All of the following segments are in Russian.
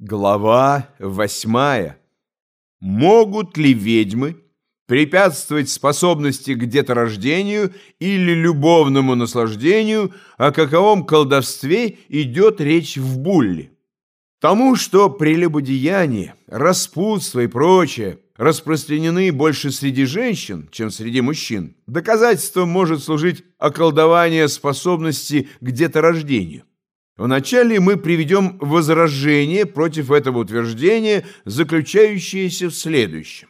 Глава восьмая. Могут ли ведьмы препятствовать способности к деторождению или любовному наслаждению, о каковом колдовстве идет речь в Булле? Тому, что прелюбодеяние, распутство и прочее распространены больше среди женщин, чем среди мужчин, доказательством может служить околдование способности к деторождению. Вначале мы приведем возражение против этого утверждения, заключающееся в следующем.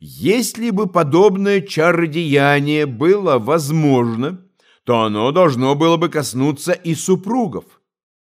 Если бы подобное чародеяние было возможно, то оно должно было бы коснуться и супругов.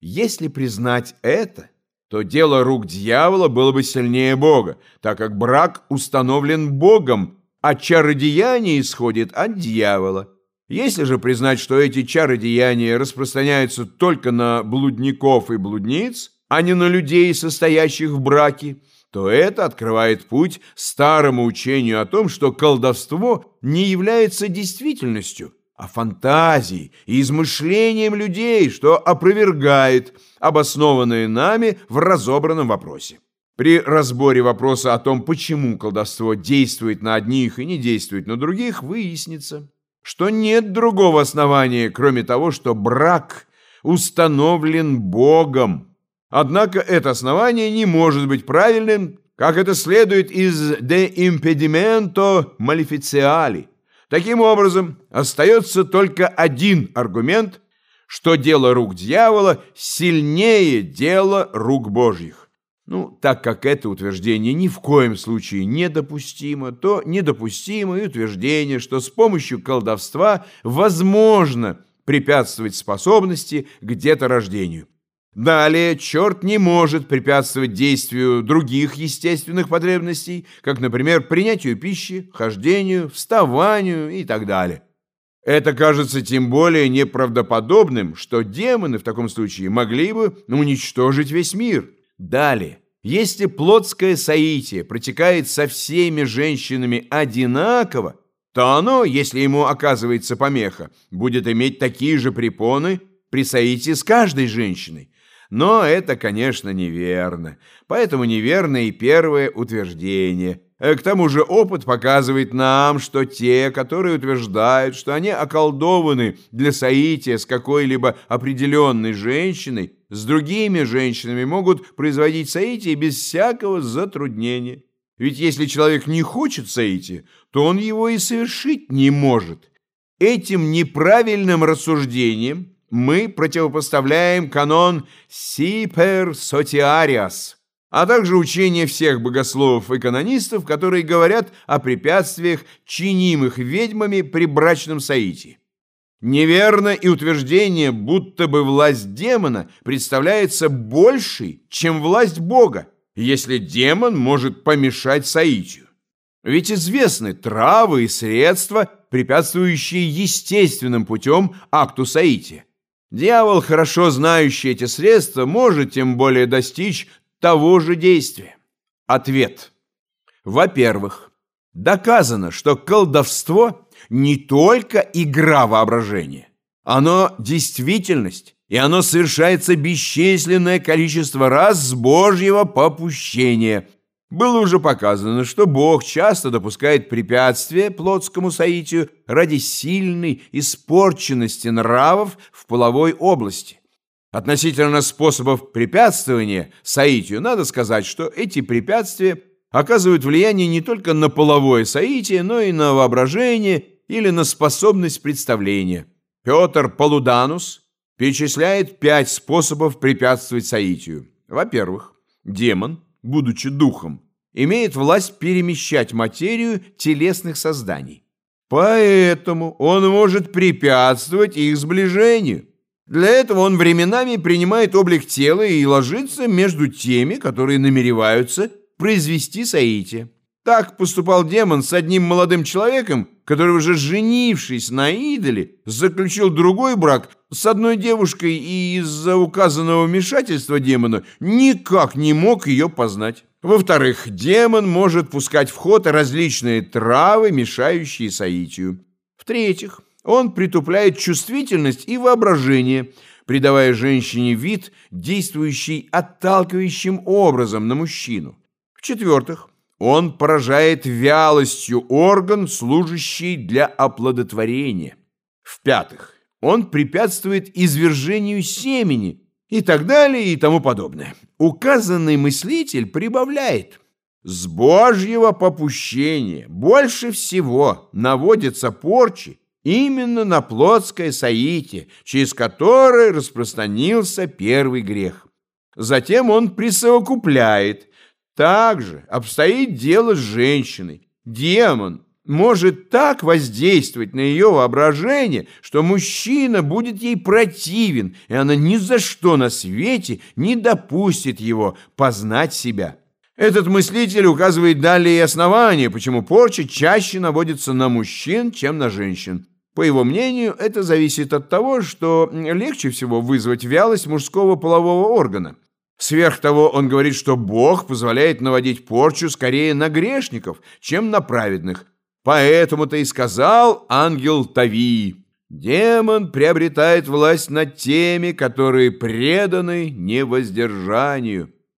Если признать это, то дело рук дьявола было бы сильнее Бога, так как брак установлен Богом, а чародеяние исходит от дьявола. Если же признать, что эти чары деяния распространяются только на блудников и блудниц, а не на людей, состоящих в браке, то это открывает путь старому учению о том, что колдовство не является действительностью, а фантазией и измышлением людей, что опровергает обоснованное нами в разобранном вопросе. При разборе вопроса о том, почему колдовство действует на одних и не действует на других, выяснится, что нет другого основания, кроме того, что брак установлен Богом. Однако это основание не может быть правильным, как это следует из «de impedimento maleficiali». Таким образом, остается только один аргумент, что дело рук дьявола сильнее дела рук Божьих. Ну, так как это утверждение ни в коем случае недопустимо, то недопустимо и утверждение, что с помощью колдовства возможно препятствовать способности к деторождению. Далее, черт не может препятствовать действию других естественных потребностей, как, например, принятию пищи, хождению, вставанию и так далее. Это кажется тем более неправдоподобным, что демоны в таком случае могли бы уничтожить весь мир – Далее, если плотское соитие протекает со всеми женщинами одинаково, то оно, если ему оказывается помеха, будет иметь такие же препоны при соитии с каждой женщиной. Но это, конечно, неверно. Поэтому неверно и первое утверждение – Э, к тому же опыт показывает нам, что те, которые утверждают, что они околдованы для соития с какой-либо определенной женщиной, с другими женщинами могут производить соитие без всякого затруднения. Ведь если человек не хочет соития, то он его и совершить не может. Этим неправильным рассуждением мы противопоставляем канон «сипер сотиариас», а также учение всех богословов и канонистов, которые говорят о препятствиях, чинимых ведьмами при брачном соитии. Неверно и утверждение, будто бы власть демона представляется большей, чем власть Бога, если демон может помешать соитию. Ведь известны травы и средства, препятствующие естественным путем акту соития. Дьявол, хорошо знающий эти средства, может тем более достичь того же действия? Ответ. Во-первых, доказано, что колдовство не только игра воображения. Оно действительность, и оно совершается бесчисленное количество раз с Божьего попущения. Было уже показано, что Бог часто допускает препятствия плотскому соитию ради сильной испорченности нравов в половой области. Относительно способов препятствования соитию, надо сказать, что эти препятствия оказывают влияние не только на половое соитие, но и на воображение или на способность представления. Петр Полуданус перечисляет пять способов препятствовать соитию. Во-первых, демон, будучи духом, имеет власть перемещать материю телесных созданий. Поэтому он может препятствовать их сближению. Для этого он временами принимает облик тела и ложится между теми, которые намереваются произвести соитие. Так поступал демон с одним молодым человеком, который уже женившись на идоле, заключил другой брак с одной девушкой и из-за указанного вмешательства демона никак не мог ее познать. Во-вторых, демон может пускать в ход различные травы, мешающие соитию. В-третьих, он притупляет чувствительность и воображение, придавая женщине вид, действующий отталкивающим образом на мужчину. В-четвертых, он поражает вялостью орган, служащий для оплодотворения. В-пятых, он препятствует извержению семени и так далее и тому подобное. Указанный мыслитель прибавляет. С Божьего попущения больше всего наводятся порчи именно на плотское соитие, через которое распространился первый грех. Затем он присовокупляет. Также обстоит дело с женщиной. Демон может так воздействовать на ее воображение, что мужчина будет ей противен, и она ни за что на свете не допустит его познать себя. Этот мыслитель указывает далее и основания, почему порча чаще наводится на мужчин, чем на женщин. По его мнению, это зависит от того, что легче всего вызвать вялость мужского полового органа. Сверх того, он говорит, что Бог позволяет наводить порчу скорее на грешников, чем на праведных. Поэтому-то и сказал ангел Тави, демон приобретает власть над теми, которые преданы невоздержанию.